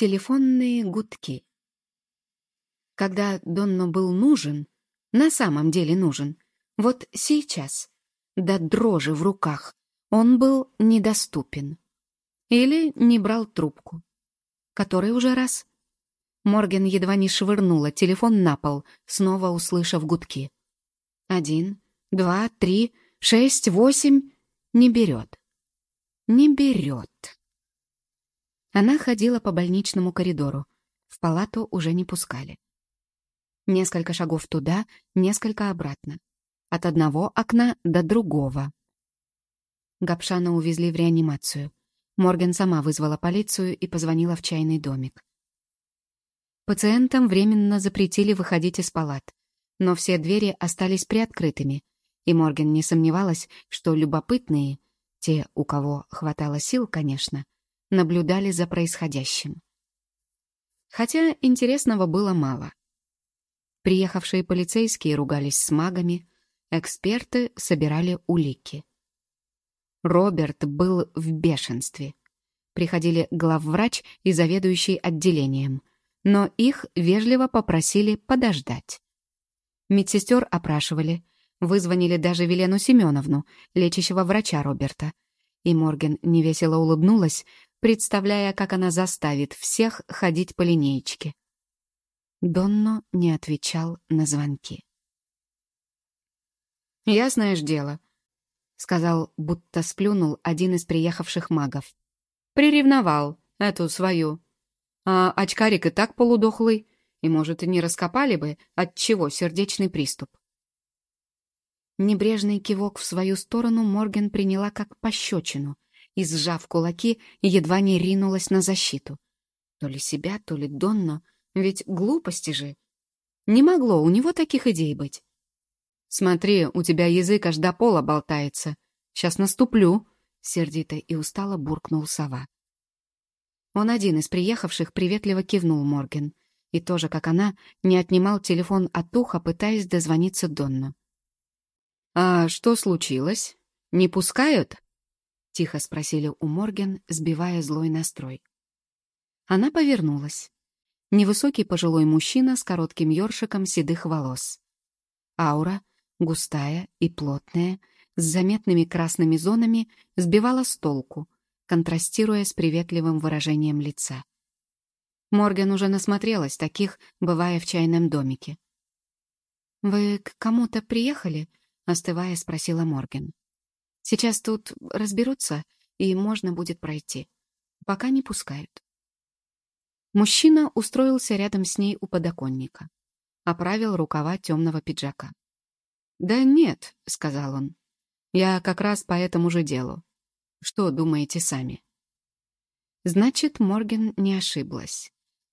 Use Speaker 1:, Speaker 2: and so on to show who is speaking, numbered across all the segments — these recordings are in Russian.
Speaker 1: Телефонные гудки. Когда Донно был нужен, на самом деле нужен, вот сейчас, до дрожи в руках, он был недоступен. Или не брал трубку. Который уже раз? Морген едва не швырнула телефон на пол, снова услышав гудки. Один, два, три, шесть, восемь. Не берет. Не берет. Она ходила по больничному коридору. В палату уже не пускали. Несколько шагов туда, несколько обратно. От одного окна до другого. Гапшана увезли в реанимацию. Морген сама вызвала полицию и позвонила в чайный домик. Пациентам временно запретили выходить из палат, но все двери остались приоткрытыми, и Морген не сомневалась, что любопытные, те, у кого хватало сил, конечно, наблюдали за происходящим. Хотя интересного было мало. Приехавшие полицейские ругались с магами, эксперты собирали улики. Роберт был в бешенстве. Приходили главврач и заведующий отделением, но их вежливо попросили подождать. Медсестер опрашивали, вызвонили даже Велену Семеновну, лечащего врача Роберта. И Морген невесело улыбнулась, представляя, как она заставит всех ходить по линеечке. Донно не отвечал на звонки. «Ясное ж дело», — сказал, будто сплюнул один из приехавших магов. «Приревновал эту свою. А очкарик и так полудохлый, и, может, и не раскопали бы, от чего сердечный приступ». Небрежный кивок в свою сторону Морген приняла как пощечину — и, сжав кулаки, едва не ринулась на защиту. То ли себя, то ли Донно, ведь глупости же. Не могло у него таких идей быть. «Смотри, у тебя язык аж до пола болтается. Сейчас наступлю», — сердито и устало буркнул сова. Он один из приехавших приветливо кивнул Морген и тоже, как она, не отнимал телефон от уха, пытаясь дозвониться Донну. «А что случилось? Не пускают?» — тихо спросили у Морген, сбивая злой настрой. Она повернулась. Невысокий пожилой мужчина с коротким ёршиком седых волос. Аура, густая и плотная, с заметными красными зонами, сбивала с толку, контрастируя с приветливым выражением лица. Морген уже насмотрелась таких, бывая в чайном домике. «Вы к кому-то приехали?» — остывая, спросила Морген. Сейчас тут разберутся, и можно будет пройти. Пока не пускают. Мужчина устроился рядом с ней у подоконника. Оправил рукава темного пиджака. «Да нет», — сказал он. «Я как раз по этому же делу. Что думаете сами?» Значит, Морген не ошиблась.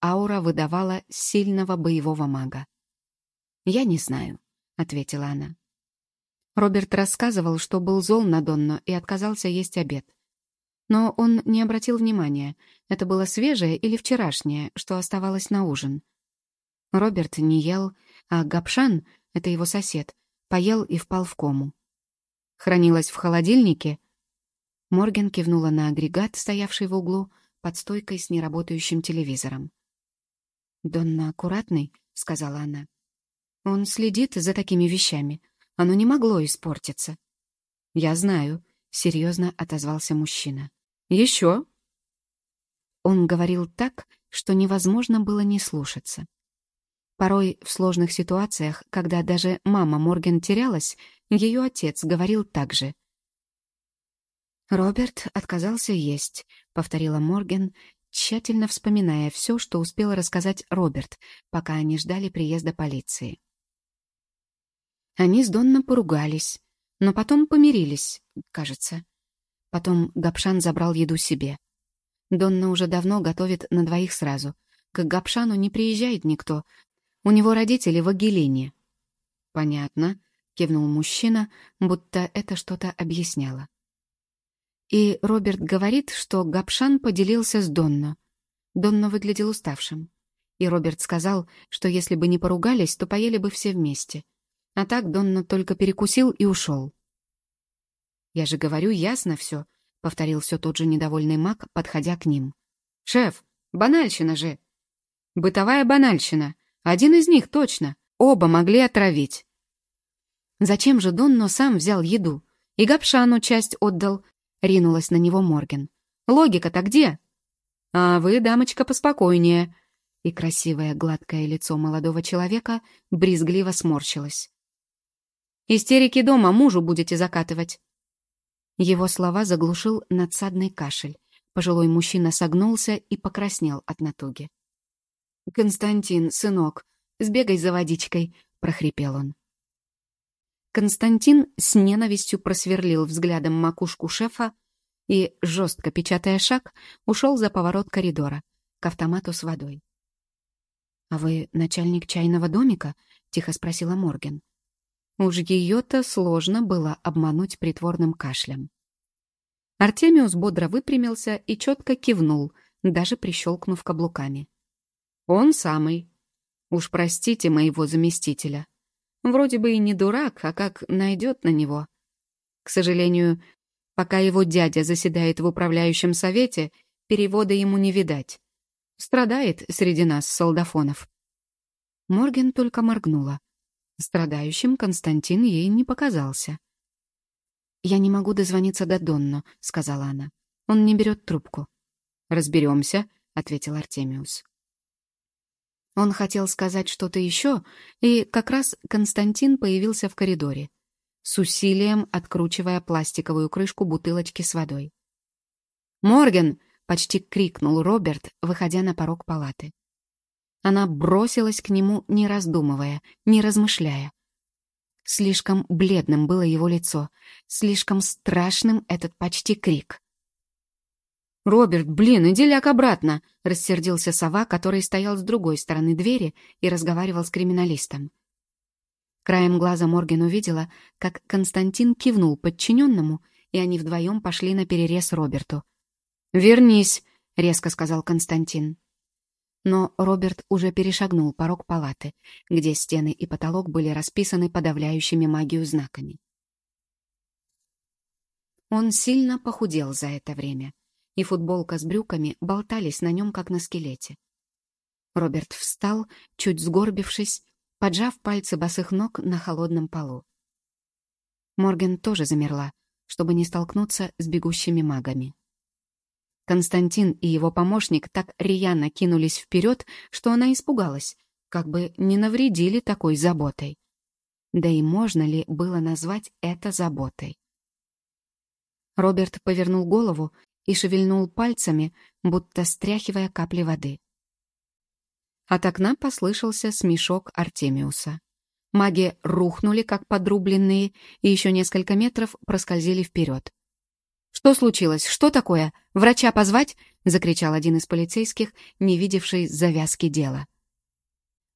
Speaker 1: Аура выдавала сильного боевого мага. «Я не знаю», — ответила она. Роберт рассказывал, что был зол на Донно и отказался есть обед. Но он не обратил внимания, это было свежее или вчерашнее, что оставалось на ужин. Роберт не ел, а Гапшан, это его сосед, поел и впал в кому. Хранилось в холодильнике. Морген кивнула на агрегат, стоявший в углу, под стойкой с неработающим телевизором. «Донна аккуратный», — сказала она. «Он следит за такими вещами. Оно не могло испортиться. «Я знаю», — серьезно отозвался мужчина. «Еще?» Он говорил так, что невозможно было не слушаться. Порой в сложных ситуациях, когда даже мама Морген терялась, ее отец говорил так же. «Роберт отказался есть», — повторила Морген, тщательно вспоминая все, что успел рассказать Роберт, пока они ждали приезда полиции. Они с Донно поругались, но потом помирились, кажется. Потом Гапшан забрал еду себе. Донна уже давно готовит на двоих сразу. К Гапшану не приезжает никто. У него родители в Агелине. «Понятно», — кивнул мужчина, будто это что-то объясняло. И Роберт говорит, что Гапшан поделился с Донно. Донно выглядел уставшим. И Роберт сказал, что если бы не поругались, то поели бы все вместе — а так Донна только перекусил и ушел. «Я же говорю, ясно все», — повторил все тот же недовольный маг, подходя к ним. «Шеф,
Speaker 2: Банальщина же. Бытовая банальщина. Один из них точно. Оба могли отравить.
Speaker 1: Зачем же Донно сам взял еду? И Гапшану часть отдал. Ринулась на него Морген. Логика-то где?
Speaker 2: А вы, дамочка, поспокойнее.
Speaker 1: И красивое гладкое лицо молодого человека брезгливо сморщилось.
Speaker 2: Истерики дома мужу будете закатывать.
Speaker 1: Его слова заглушил надсадный кашель. Пожилой мужчина согнулся и покраснел от натуги. «Константин, сынок, сбегай за водичкой», — прохрипел он. Константин с ненавистью просверлил взглядом макушку шефа и, жестко печатая шаг, ушел за поворот коридора к автомату с водой. «А вы начальник чайного домика?» — тихо спросила Морген. Уж ее-то сложно было обмануть притворным кашлем. Артемиус бодро выпрямился и четко кивнул, даже прищелкнув каблуками.
Speaker 2: «Он самый. Уж простите моего заместителя. Вроде бы и не дурак, а как найдет на него. К сожалению, пока его дядя заседает в управляющем совете, перевода ему не видать. Страдает среди нас солдафонов».
Speaker 1: Морген только моргнула. Страдающим Константин ей не показался. «Я не могу дозвониться до Донно», — сказала она. «Он не берет трубку».
Speaker 2: «Разберемся», — ответил Артемиус.
Speaker 1: Он хотел сказать что-то еще, и как раз Константин появился в коридоре, с усилием откручивая пластиковую крышку бутылочки с водой.
Speaker 2: «Морген!»
Speaker 1: — почти крикнул Роберт, выходя на порог палаты. Она бросилась к нему, не раздумывая, не размышляя. Слишком бледным было его лицо, слишком страшным этот почти крик.
Speaker 2: «Роберт, блин, иди ляг обратно!» — рассердился сова, который стоял с другой стороны двери и разговаривал с криминалистом.
Speaker 1: Краем глаза Морген увидела, как Константин кивнул подчиненному, и они вдвоем пошли на перерез Роберту.
Speaker 2: «Вернись!» — резко сказал Константин.
Speaker 1: Но Роберт уже перешагнул порог палаты, где стены и потолок были расписаны подавляющими магию знаками. Он сильно похудел за это время, и футболка с брюками болтались на нем, как на скелете. Роберт встал, чуть сгорбившись, поджав пальцы босых ног на холодном полу. Морген тоже замерла, чтобы не столкнуться с бегущими магами. Константин и его помощник так рьяно кинулись вперед, что она испугалась, как бы не навредили такой заботой. Да и можно ли было назвать это заботой? Роберт повернул голову и шевельнул пальцами, будто стряхивая капли воды. От окна послышался смешок Артемиуса. Маги рухнули, как подрубленные, и еще несколько метров проскользили вперед. «Что случилось? Что такое? Врача позвать?» — закричал один из полицейских, не видевший завязки дела.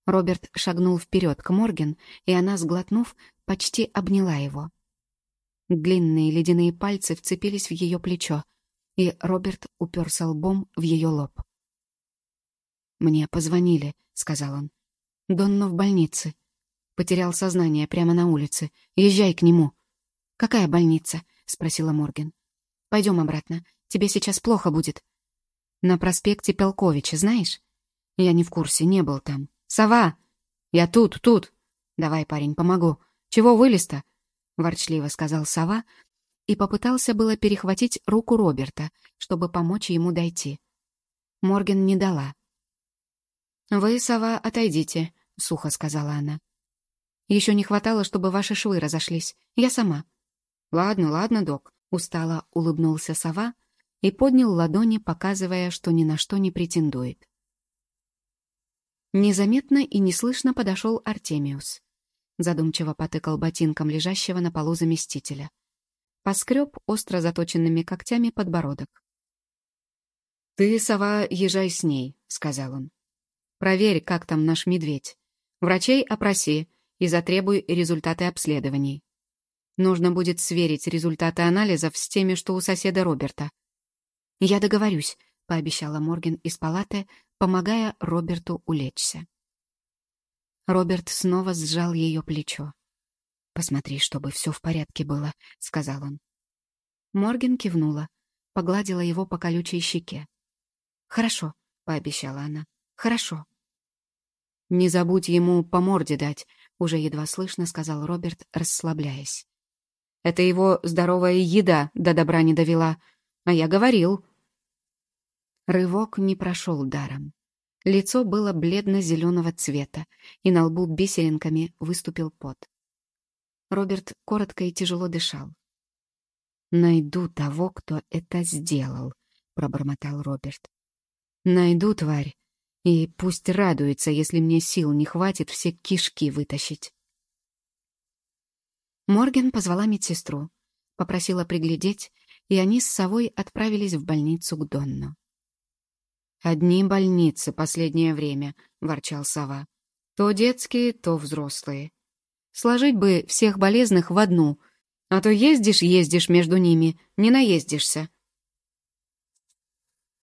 Speaker 1: Роберт шагнул вперед к Морген, и она, сглотнув, почти обняла его. Длинные ледяные пальцы вцепились в ее плечо, и Роберт уперся лбом в ее лоб. «Мне позвонили», — сказал он. «Донно в больнице. Потерял сознание прямо на улице. Езжай к нему». «Какая больница?» — спросила Морген. Пойдем обратно. Тебе сейчас плохо будет. На проспекте Пелковича, знаешь? Я не в курсе, не был там. Сова! Я тут, тут. Давай, парень, помогу. Чего вылез-то? Ворчливо сказал сова и попытался было перехватить руку Роберта, чтобы помочь ему дойти. Морген не дала. «Вы, сова, отойдите», — сухо сказала она. «Еще не хватало, чтобы ваши швы разошлись. Я сама». «Ладно, ладно, док. Устало улыбнулся сова и поднял ладони, показывая, что ни на что не претендует. Незаметно и неслышно подошел Артемиус. Задумчиво потыкал ботинком лежащего на полу заместителя. Поскреб остро заточенными когтями подбородок. «Ты, сова, езжай с ней», — сказал он. «Проверь, как там наш медведь. Врачей опроси и затребуй результаты обследований. Нужно будет сверить результаты анализов с теми, что у соседа Роберта. «Я договорюсь», — пообещала Морген из палаты, помогая Роберту улечься. Роберт снова сжал ее плечо. «Посмотри, чтобы все в порядке было», — сказал он. Морген кивнула, погладила его по колючей щеке. «Хорошо», — пообещала она. «Хорошо».
Speaker 2: «Не забудь ему по морде дать», — уже едва слышно сказал Роберт, расслабляясь. «Это его здоровая еда до добра не довела. А я говорил». Рывок не прошел даром. Лицо было бледно-зеленого цвета, и на лбу бисеринками выступил пот. Роберт коротко и тяжело дышал. «Найду того, кто это сделал», — пробормотал Роберт. «Найду, тварь, и пусть радуется, если мне сил не хватит все кишки вытащить».
Speaker 1: Морген позвала медсестру, попросила приглядеть, и они с совой отправились в больницу к Донну.
Speaker 2: «Одни больницы последнее время», — ворчал сова. «То детские, то взрослые. Сложить бы всех болезных в одну, а то ездишь-ездишь между ними, не наездишься.